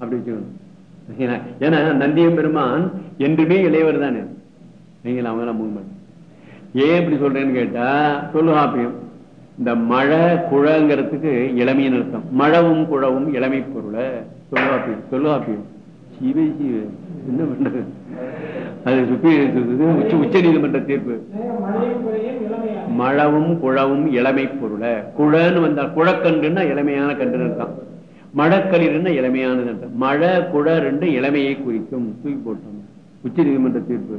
அப்படி வச்சுக்கணும் ஏன்னா நந்தியம் பெருமான் என்றுமே இளையவர் தானே. நீங்கள் அவங்க மூணு ஏன் இப்படி சொல்றேன்னு கேட்டா தொல்காப்பியம் இந்த மழை குழங்கிறதுக்கு இளமையின் அர்த்தம். மழவும் குழவும் இளமை பொருளை. தொல்காப்பியம் தொல்காப்பியம் சிவ சிவ. என்ன பண்றது? அது உச்ச உச்ச நீதிமன்ற தீர்ப்பு. மழவும் குழவும் இளமை பொருள. குழன்னு வந்தா குழக்கன்றுன்னா இளமையான கன்று அர்த்தம். மழக்களிர்னா இளமையானது மழை குழ ரெண்டு இளமையை குறிக்கும். தூக்கி போட்டோம். உச்ச நீதிமன்ற தீர்ப்பு.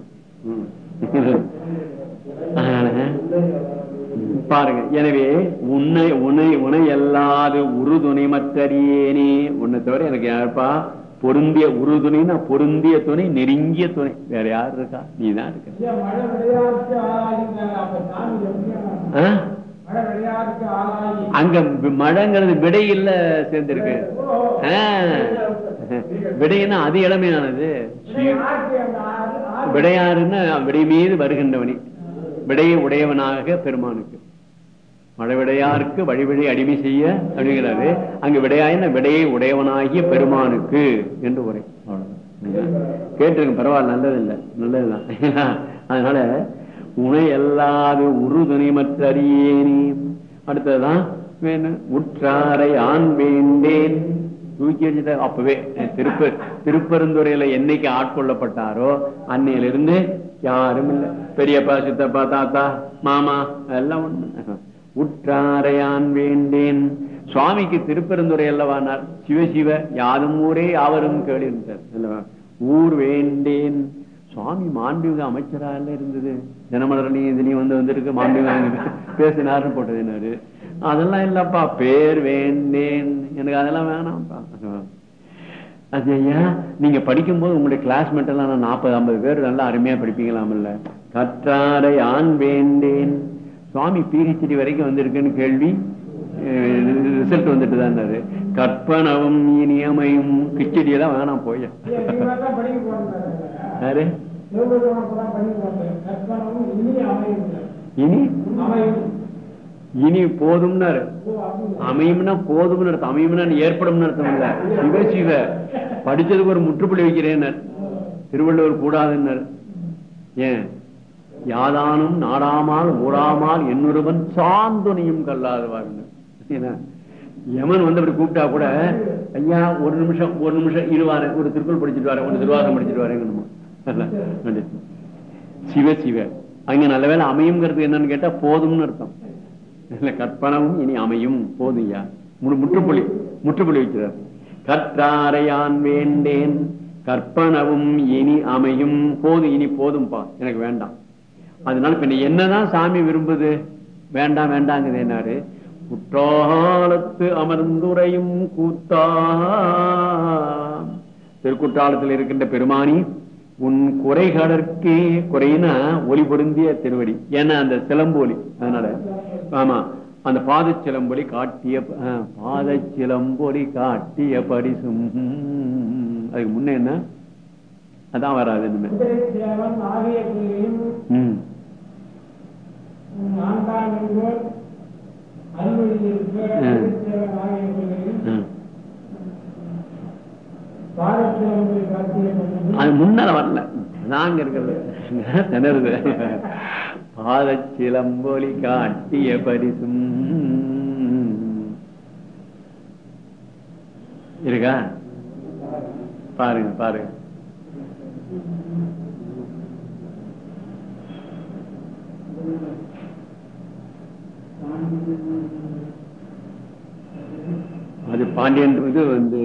பாருங்க. எனவே உன்னை உனை உனை அல்லாது உறுதுணை மற்றறியேனே உன்னை தவிர எனக்கு யாருப்பா? பொருந்திய உறுதுணைன்னா பொருந்திய துணை நெருங்கிய துணை. வேற யார் இருக்கா? நீதான் இருக்க. அங்க மழைங்கிறது விடையில சேர்ந்திருக்கு. ஆ. விடைன்னா அது இளமையானது. விடையாறுன்னா விடை மீது வருகின்றவனி. விடையை உடையவனாக பெருமானுக்கு. மழை விடையாருக்கு வழிவழி அடிமை செய்ய அப்படிங்கிறாரு. அங்கு விடையாயின விடையை உடையவனாகிய பெருமானுக்கு என்று உரை. கேட்டிருக்க பரவாயில்ல நல்லது இல்லை நல்லதுதான். அதனால உனை அல்லாது உறுதுணை மற்ற அறியேனே அடுத்ததுதான் வேணும் உற்றாரை ஆண் வேண்டேன் தூக்கி வச்சுட்ட அப்பவே திருப்ப திருப்பெருந்துறையில என்னைக்கு ஆட்கொள்ளப்பட்டாரோ அன்னையிலிருந்து யாரும் இல்லை. பெரியப்பா சித்தப்பா தாத்தா மாமா எல்லாம் ஒண்ணு. உற்றாரையான் வேண்டேன் சுவாமிக்கு திருப்பெருந்துறை அல்லவானார் சிவசிவ யாரும் ஊரே யாவரும் கேளிருந்தார் ஊர் வேண்டேன். சுவாமி மாண்புமிகு அமைச்சரா இல்ல இருந்தது. தினமலரணியும் இதுலயும் வந்து வந்திருக்கு மாண்புமிகு பேசினாருன்னு போட்டதுனாரு அதெல்லாம் இல்லப்பா பேர் வேண்டேன். எனக்கு அதெல்லாம் வேணாம்ப்பா. அது ஐயா நீங்க படிக்கும்போது உங்களுடைய கிளாஸ்மேட் எல்லாம் நான் நாற்பது ஐம்பது பேர் நல்லா அருமையா படிப்பீங்களாமல்ல. கற்றாரை ஆண் வேண்டேன். சுவாமி பிஹெச்டி வரைக்கும் வந்திருக்குன்னு கேள்வி. ரிசல்ட் வந்துட்டு தான் கற்பனவும் இனியமையும் கிச்சடி எல்லாம் வேணாம் போய். யாரு? இனி இனி? போதும்னாரு? அமையும்னா போதும்னு அர்த்தம். அமையும்னா ஏற்படும் அர்த்தம் இல்ல. சிவ சிவ. படிச்சதுக்கு ஒரு முற்றுப்புள்ளி வைக்கிறேன் திருவள்ளுவர் கூடாதுன்னார். ஏன்? யாதானும் நாடாமால் ஊடாமால் என்னொருவன் சாந்துணையும் கல்லாதவாருன்னு ஏன்னா, யமன் வந்து அப்படி கூப்பிட்டா கூட ஐயா ஒரு நிமிஷம் ஒரு நிமிஷம் இருவாரு ஒரு திருக்குள் படிச்சுட்டு வரேன் ஒரு திருவாரம் படிச்சுட்டு வரேங்கணுமா சிவ சிவ. அங்க நல்ல வேலை அமையுங்கிறது என்னன்னு கேட்டா போதும்னு அர்த்தம். இல்ல கற்பனவும் இனி அமையும். போதும் ஐயா. முற்றுப்புள்ளி முற்றுப்புள்ளி வைக்கிறார். கற்றாரையான் வேண்டேன் கற்பனவும் இனி அமையும். போதும் இனி போதும்பா. எனக்கு வேண்டாம். அதனால இப்ப என்னதான் சாமி விரும்புது? வேண்டாம் வேண்டாங்குது என்னாரு குற்றாலத்து அமர்ந்துரையும் கூத்தா. திருக்குற்றாலத்தில் இருக்கின்ற பெருமானி உன் குறைகளற்கே குறைனா ஒலி பொருந்திய திருவடி. ஏன்னா அந்த சிலம்பொலி அதனால ஆமா அந்த பாத சிலம்பொலி காட்டிய பாத சிலம்பொலி காட்டிய பரிசும். அதுக்கு முன்ன என்ன? அதான் வராது இனிமே. குதிரை அது முன்னால வரல. நாங்க இருக்கிறது. திணறுது. பாதச்சிலம்பொலி காட்டிய பரிசும். இருக்கா? பாருங்க பாருங்க. அது பாண்டியன் இது வந்து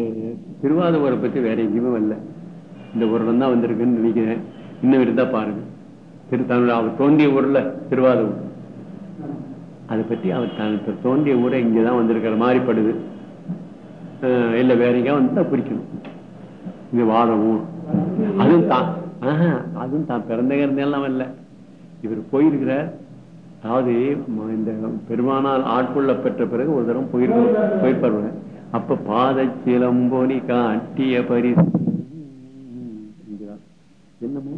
திருவாதூரை பத்தி வேற எங்கேயுமே வரல. இந்த ஊர்ல தான் வந்திருக்குன்னு நினைக்கிறேன். இன்னும் இருந்தா பாருங்க. திரு தன்னுடைய அவர் தோன்றிய ஊர்ல திருவாதூர். அதை பத்தி அவர் தனக்கு தோன்றிய ஊரை இங்கதான் வந்திருக்கிற மாதிரி படுது. இல்ல வேற எங்கேயா வந்து பிடிக்கணும். இது வாதமும் அதுவும் தான் அதுவும் தான். பிறந்த கிடந்தெல்லாம் இல்லை இவர் போயிருக்கிறார். அதாவது இந்த பெருமானால் ஆட்கொள்ள பெற்ற பிறகு ஒரு தரம் போயிருக்க போயிருப்பாரு அப்ப பாத சிலம்பொலி காட்டிய பரிசு. என்னமோ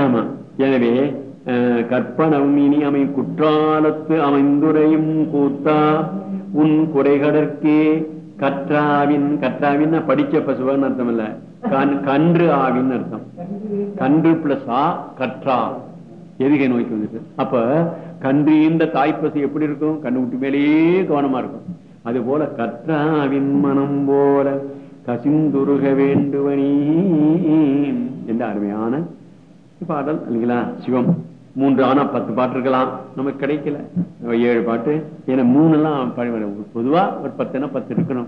ஆமா. எனவே அஹ், கற்பனம் இனி அமை குற்றாலத்து அமைந்துரையும் கூத்தா உன் குறைகடற்கே கற்றாவின் கற்றாவின் படிச்ச பசுவன்னு அர்த்தம் இல்ல கண் கன்று ஆவின் அர்த்தம். கன்று பிளஸ் ஆ கற்றா. எதுகை நோய்க்கு வந்துட்டு. அப்ப கன்று இந்த தாய்ப்பசு எப்படி இருக்கும்? கண்ணு விட்டு மேலேயே கவனமா இருக்கும். அது போல கற்றாவின் மனம் போல கசிந்துருக வேண்டுவனி என்ற அருமையான பாடல் இல்லைங்களா? சிவம். மூன்று ஆனா பத்து பாட்டு இருக்கலாம். நமக்கு கிடைக்கல. ஏழு பாட்டு. ஏன்னா மூணு எல்லாம் பொதுவா ஒரு பத்துனா பத்து இருக்கணும்.